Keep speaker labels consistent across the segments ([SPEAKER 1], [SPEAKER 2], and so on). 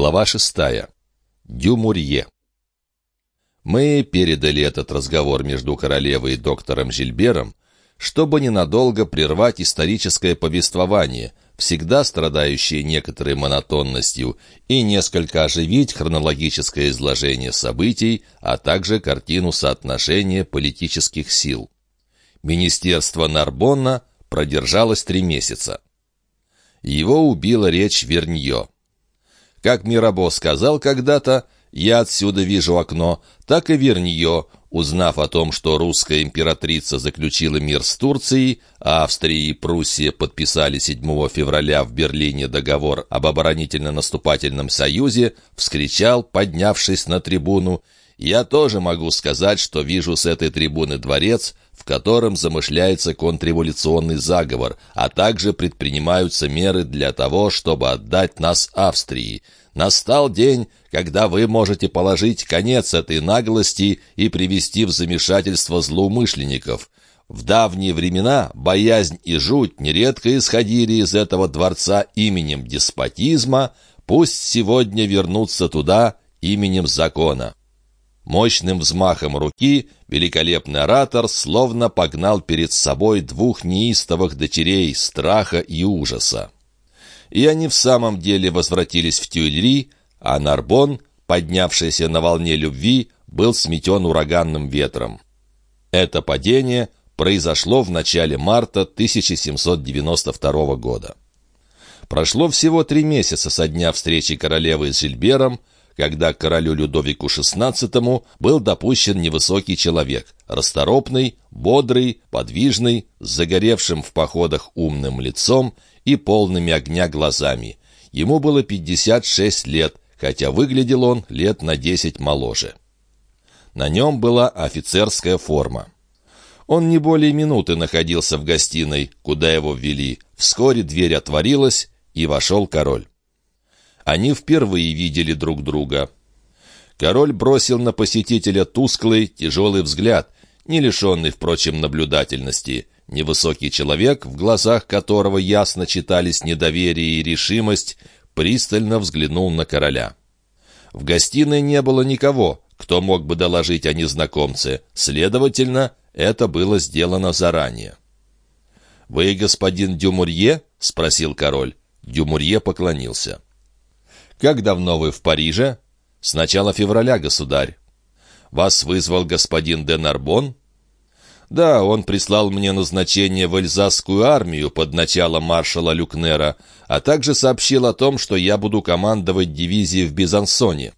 [SPEAKER 1] Глава шестая. Дюмурье. Мы передали этот разговор между королевой и доктором Жильбером, чтобы ненадолго прервать историческое повествование, всегда страдающее некоторой монотонностью, и несколько оживить хронологическое изложение событий, а также картину соотношения политических сил. Министерство Нарбонна продержалось три месяца. Его убила речь Верньо. Как Мирабо сказал когда-то, «Я отсюда вижу окно», так и Вернье, узнав о том, что русская императрица заключила мир с Турцией, а Австрия и Пруссия подписали 7 февраля в Берлине договор об оборонительно-наступательном союзе, вскричал, поднявшись на трибуну, «Я тоже могу сказать, что вижу с этой трибуны дворец, в котором замышляется контрреволюционный заговор, а также предпринимаются меры для того, чтобы отдать нас Австрии. Настал день, когда вы можете положить конец этой наглости и привести в замешательство злоумышленников. В давние времена боязнь и жуть нередко исходили из этого дворца именем деспотизма, пусть сегодня вернутся туда именем закона. Мощным взмахом руки великолепный оратор словно погнал перед собой двух неистовых дочерей страха и ужаса. И они в самом деле возвратились в Тюильри, а Нарбон, поднявшийся на волне любви, был сметен ураганным ветром. Это падение произошло в начале марта 1792 года. Прошло всего три месяца со дня встречи королевы с Жильбером, когда королю Людовику XVI был допущен невысокий человек, расторопный, бодрый, подвижный, с загоревшим в походах умным лицом и полными огня глазами. Ему было 56 лет, хотя выглядел он лет на 10 моложе. На нем была офицерская форма. Он не более минуты находился в гостиной, куда его ввели. Вскоре дверь отворилась, и вошел король. Они впервые видели друг друга. Король бросил на посетителя тусклый, тяжелый взгляд, не лишенный, впрочем, наблюдательности. Невысокий человек, в глазах которого ясно читались недоверие и решимость, пристально взглянул на короля. В гостиной не было никого, кто мог бы доложить о незнакомце. Следовательно, это было сделано заранее. «Вы господин Дюмурье?» — спросил король. Дюмурье поклонился. «Как давно вы в Париже?» «С начала февраля, государь». «Вас вызвал господин де Нарбон?» «Да, он прислал мне назначение в Эльзасскую армию под началом маршала Люкнера, а также сообщил о том, что я буду командовать дивизией в Бизансоне».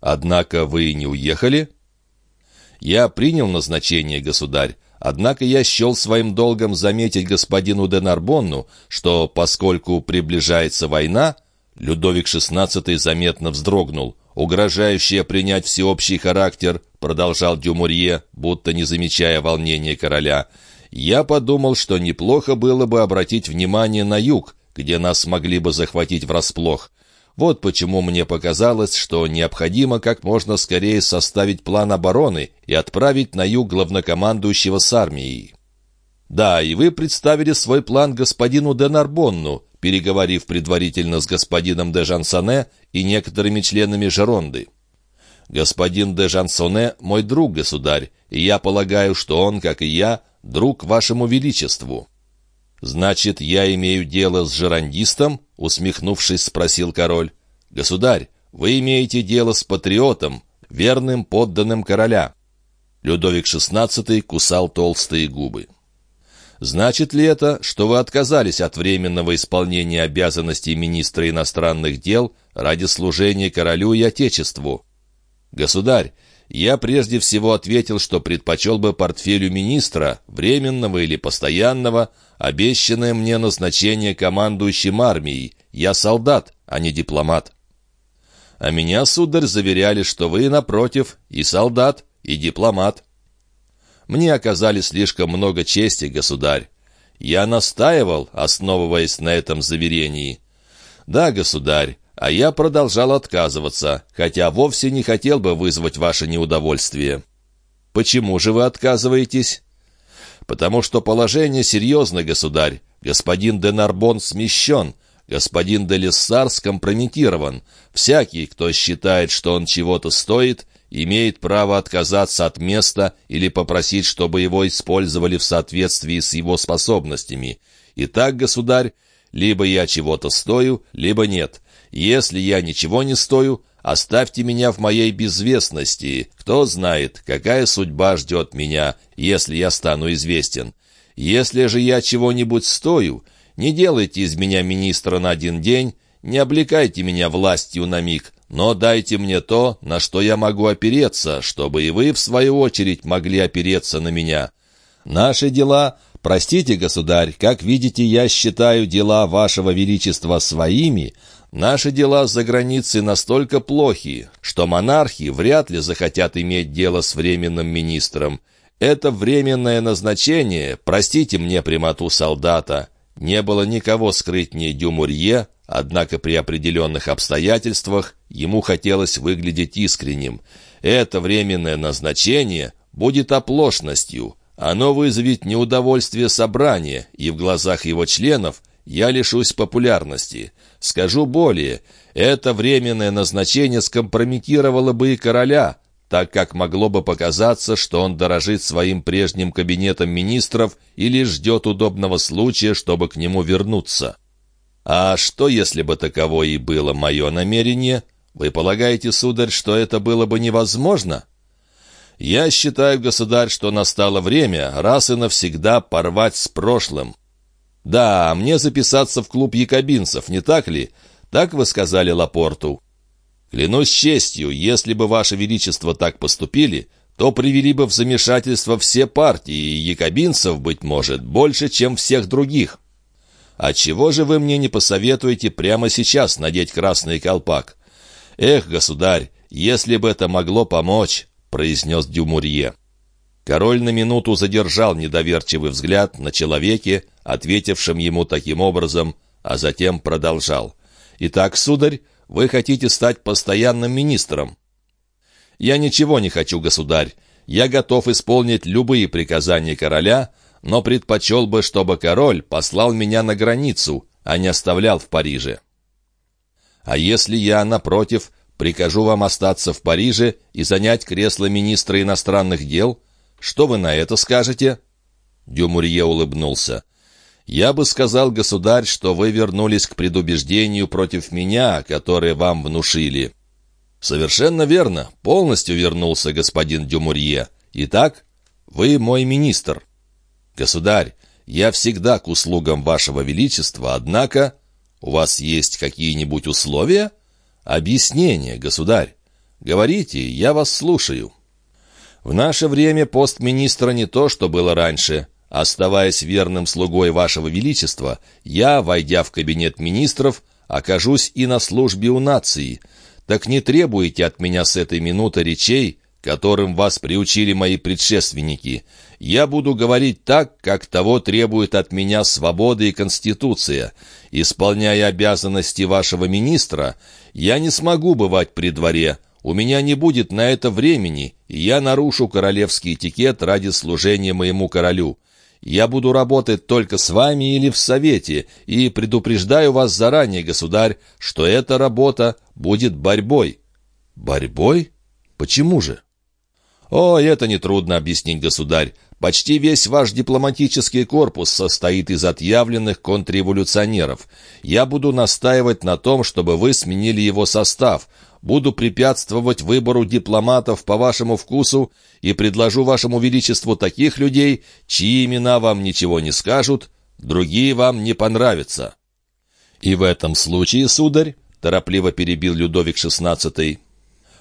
[SPEAKER 1] «Однако вы не уехали?» «Я принял назначение, государь, однако я счел своим долгом заметить господину де Нарбонну, что, поскольку приближается война, Людовик XVI заметно вздрогнул. «Угрожающее принять всеобщий характер», — продолжал Дюмурье, будто не замечая волнения короля. «Я подумал, что неплохо было бы обратить внимание на юг, где нас могли бы захватить врасплох. Вот почему мне показалось, что необходимо как можно скорее составить план обороны и отправить на юг главнокомандующего с армией». «Да, и вы представили свой план господину де Нарбонну, переговорив предварительно с господином де Жансоне и некоторыми членами Жеронды. «Господин де Жансоне — мой друг, государь, и я полагаю, что он, как и я, друг вашему величеству». «Значит, я имею дело с жерандистом?» — усмехнувшись, спросил король. «Государь, вы имеете дело с патриотом, верным подданным короля». Людовик XVI кусал толстые губы. Значит ли это, что вы отказались от временного исполнения обязанностей министра иностранных дел ради служения королю и отечеству? Государь, я прежде всего ответил, что предпочел бы портфелю министра, временного или постоянного, обещанное мне назначение командующим армией. Я солдат, а не дипломат. А меня, сударь, заверяли, что вы, напротив, и солдат, и дипломат. Мне оказали слишком много чести, государь. Я настаивал, основываясь на этом заверении. Да, государь, а я продолжал отказываться, хотя вовсе не хотел бы вызвать ваше неудовольствие. Почему же вы отказываетесь? Потому что положение серьезно, государь. Господин де Нарбон смещен. Господин Делиссар скомпрометирован. Всякий, кто считает, что он чего-то стоит, имеет право отказаться от места или попросить, чтобы его использовали в соответствии с его способностями. Итак, государь, либо я чего-то стою, либо нет. Если я ничего не стою, оставьте меня в моей безвестности. Кто знает, какая судьба ждет меня, если я стану известен. Если же я чего-нибудь стою, не делайте из меня министра на один день, не облекайте меня властью на миг, но дайте мне то, на что я могу опереться, чтобы и вы, в свою очередь, могли опереться на меня. Наши дела Простите, государь, как видите, я считаю дела вашего величества своими. Наши дела за границей настолько плохи, что монархи вряд ли захотят иметь дело с временным министром. Это временное назначение, простите мне прямоту солдата, не было никого скрытнее Дюмурье, однако при определенных обстоятельствах ему хотелось выглядеть искренним. Это временное назначение будет оплошностью, оно вызовет неудовольствие собрания, и в глазах его членов я лишусь популярности. Скажу более, это временное назначение скомпрометировало бы и короля, так как могло бы показаться, что он дорожит своим прежним кабинетом министров или ждет удобного случая, чтобы к нему вернуться. А что, если бы таково и было мое намерение? Вы полагаете, сударь, что это было бы невозможно?» Я считаю, государь, что настало время раз и навсегда порвать с прошлым. Да, мне записаться в клуб якобинцев, не так ли? Так вы сказали Лапорту. Клянусь честью, если бы Ваше Величество так поступили, то привели бы в замешательство все партии, и якобинцев, быть может, больше, чем всех других. А чего же вы мне не посоветуете прямо сейчас надеть красный колпак? Эх, государь, если бы это могло помочь... — произнес Дюмурье. Король на минуту задержал недоверчивый взгляд на человеке, ответившем ему таким образом, а затем продолжал. «Итак, сударь, вы хотите стать постоянным министром?» «Я ничего не хочу, государь. Я готов исполнить любые приказания короля, но предпочел бы, чтобы король послал меня на границу, а не оставлял в Париже». «А если я, напротив, Прикажу вам остаться в Париже и занять кресло министра иностранных дел. Что вы на это скажете?» Дюмурье улыбнулся. «Я бы сказал, государь, что вы вернулись к предубеждению против меня, которое вам внушили». «Совершенно верно. Полностью вернулся господин Дюмурье. Итак, вы мой министр». «Государь, я всегда к услугам вашего величества, однако...» «У вас есть какие-нибудь условия?» «Объяснение, государь. Говорите, я вас слушаю». «В наше время пост министра не то, что было раньше. Оставаясь верным слугой вашего величества, я, войдя в кабинет министров, окажусь и на службе у нации. Так не требуйте от меня с этой минуты речей, которым вас приучили мои предшественники. Я буду говорить так, как того требует от меня свобода и Конституция. Исполняя обязанности вашего министра, я не смогу бывать при дворе. У меня не будет на это времени, и я нарушу королевский этикет ради служения моему королю. Я буду работать только с вами или в совете, и предупреждаю вас заранее, государь, что эта работа будет борьбой». «Борьбой? Почему же?» «О, это нетрудно объяснить, государь. Почти весь ваш дипломатический корпус состоит из отъявленных контрреволюционеров. Я буду настаивать на том, чтобы вы сменили его состав. Буду препятствовать выбору дипломатов по вашему вкусу и предложу вашему величеству таких людей, чьи имена вам ничего не скажут, другие вам не понравятся». «И в этом случае, сударь», — торопливо перебил Людовик XVI,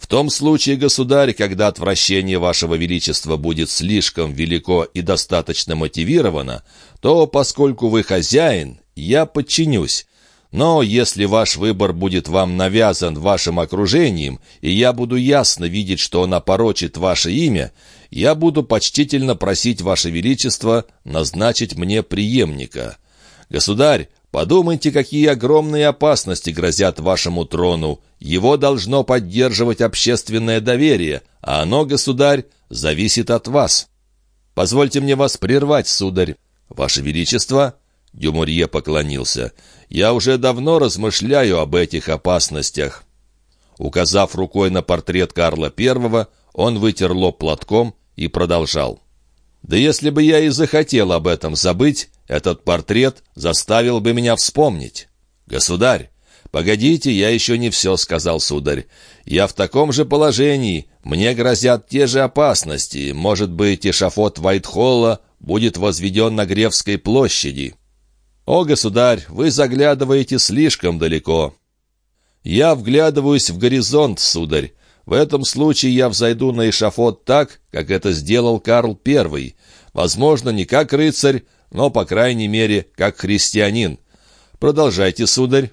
[SPEAKER 1] в том случае, государь, когда отвращение вашего величества будет слишком велико и достаточно мотивировано, то, поскольку вы хозяин, я подчинюсь. Но если ваш выбор будет вам навязан вашим окружением, и я буду ясно видеть, что он опорочит ваше имя, я буду почтительно просить ваше величество назначить мне преемника. Государь, Подумайте, какие огромные опасности грозят вашему трону. Его должно поддерживать общественное доверие, а оно, государь, зависит от вас. Позвольте мне вас прервать, сударь. Ваше Величество, Дюмурье поклонился. «Я уже давно размышляю об этих опасностях». Указав рукой на портрет Карла I, он вытер лоб платком и продолжал. «Да если бы я и захотел об этом забыть, этот портрет заставил бы меня вспомнить. Государь, «Погодите, я еще не все», — сказал сударь. «Я в таком же положении. Мне грозят те же опасности. Может быть, эшафот Вайтхолла будет возведен на Гревской площади». «О, государь, вы заглядываете слишком далеко». «Я вглядываюсь в горизонт, сударь. В этом случае я взойду на эшафот так, как это сделал Карл I. Возможно, не как рыцарь, но, по крайней мере, как христианин. Продолжайте, сударь».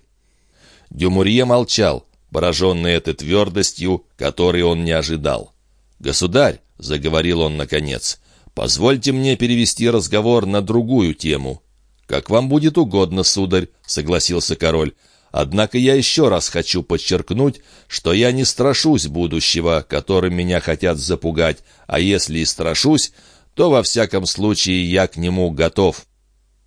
[SPEAKER 1] Дюмурье молчал, пораженный этой твердостью, которой он не ожидал. «Государь», — заговорил он наконец, — «позвольте мне перевести разговор на другую тему». «Как вам будет угодно, сударь», — согласился король. «Однако я еще раз хочу подчеркнуть, что я не страшусь будущего, которым меня хотят запугать, а если и страшусь, то во всяком случае я к нему готов».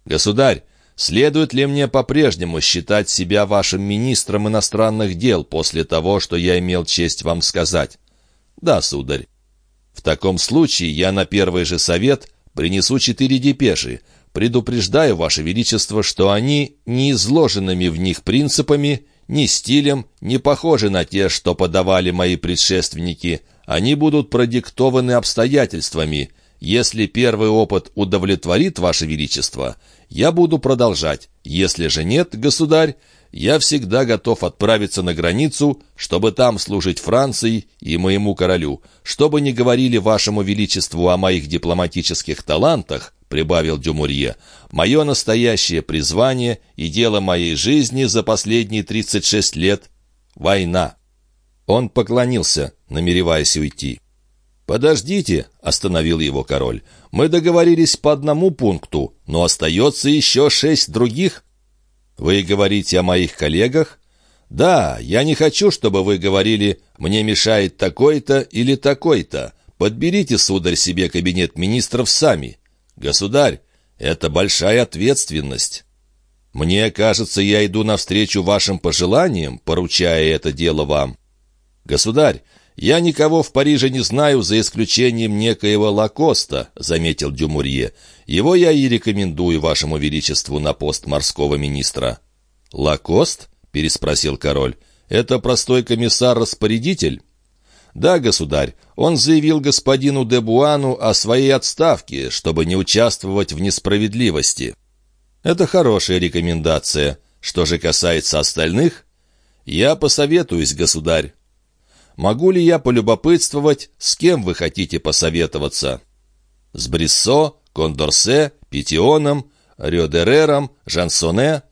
[SPEAKER 1] «Государь, Следует ли мне по-прежнему считать себя вашим министром иностранных дел после того, что я имел честь вам сказать? Да, сударь. В таком случае я на первый же совет принесу четыре депеши. Предупреждаю, Ваше Величество, что они не изложенными в них принципами, ни стилем не похожи на те, что подавали мои предшественники. Они будут продиктованы обстоятельствами. Если первый опыт удовлетворит Ваше Величество, я буду продолжать. Если же нет, государь, я всегда готов отправиться на границу, чтобы там служить Франции и моему королю. Чтобы не говорили вашему величеству о моих дипломатических талантах, прибавил Дюмурье, мое настоящее призвание и дело моей жизни за последние 36 лет — война. Он поклонился, намереваясь уйти. «Подождите», — остановил его король, — «мы договорились по одному пункту, но остается еще шесть других». «Вы говорите о моих коллегах?» «Да, я не хочу, чтобы вы говорили, мне мешает такой-то или такой-то. Подберите, сударь, себе кабинет министров сами. Государь, это большая ответственность». «Мне кажется, я иду навстречу вашим пожеланиям, поручая это дело вам». «Государь, «Я никого в Париже не знаю, за исключением некоего Лакоста», — заметил Дюмурье. «Его я и рекомендую вашему величеству на пост морского министра». «Лакост?» — переспросил король. «Это простой комиссар-распорядитель?» «Да, государь, он заявил господину де Буану о своей отставке, чтобы не участвовать в несправедливости». «Это хорошая рекомендация. Что же касается остальных?» «Я посоветуюсь, государь». Могу ли я полюбопытствовать, с кем вы хотите посоветоваться? С Бриссо, Кондорсе, Петионом, Рёдерером, Жансоне?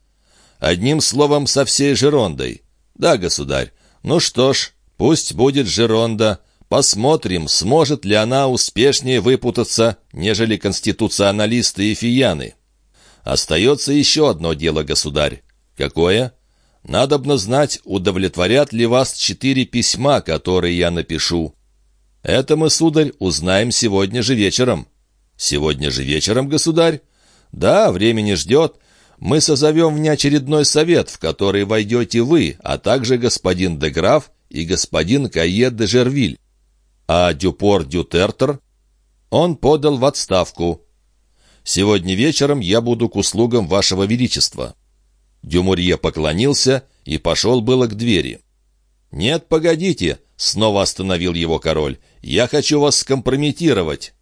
[SPEAKER 1] Одним словом, со всей Жерондой. Да, государь. Ну что ж, пусть будет Жеронда. Посмотрим, сможет ли она успешнее выпутаться, нежели конституционалисты и фияны. Остается еще одно дело, государь. Какое? Надобно знать, удовлетворят ли вас четыре письма, которые я напишу. Это мы, сударь, узнаем сегодня же вечером. Сегодня же вечером, государь? Да, времени ждет. Мы созовем внеочередной совет, в который войдете вы, а также господин де Граф и господин Кайе де Жервиль. А Дюпор Дютертер? Он подал в отставку. Сегодня вечером я буду к услугам вашего величества. Дюмурье поклонился и пошел было к двери. «Нет, погодите!» — снова остановил его король. «Я хочу вас скомпрометировать!»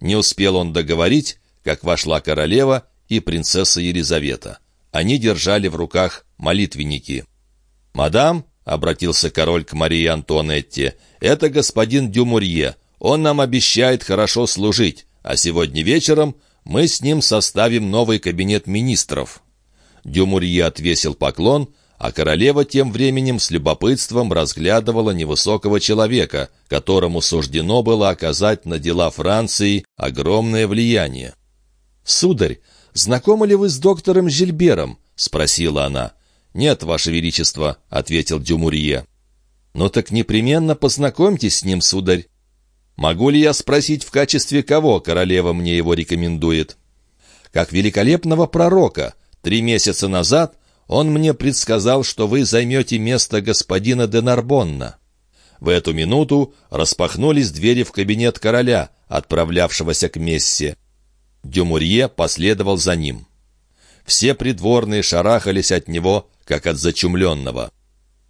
[SPEAKER 1] Не успел он договорить, как вошла королева и принцесса Елизавета. Они держали в руках молитвенники. «Мадам», — обратился король к Марии Антуанетте, — «это господин Дюмурье. Он нам обещает хорошо служить, а сегодня вечером мы с ним составим новый кабинет министров». Дюмурье отвесил поклон, а королева тем временем с любопытством разглядывала невысокого человека, которому суждено было оказать на дела Франции огромное влияние. «Сударь, знакомы ли вы с доктором Жильбером?» — спросила она. «Нет, Ваше Величество», — ответил Дюмурье. «Ну так непременно познакомьтесь с ним, сударь». «Могу ли я спросить, в качестве кого королева мне его рекомендует?» как великолепного пророка. Три месяца назад он мне предсказал, что вы займете место господина де Нарбонна». В эту минуту распахнулись двери в кабинет короля, отправлявшегося к мессе. Дюмурье последовал за ним. Все придворные шарахались от него, как от зачумленного.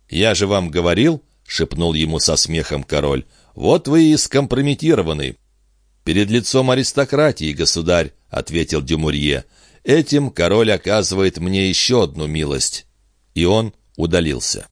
[SPEAKER 1] «Я же вам говорил», — шепнул ему со смехом король, — «вот вы и скомпрометированы». «Перед лицом аристократии, государь», — ответил Дюмурье, — «этим король оказывает мне еще одну милость». И он удалился.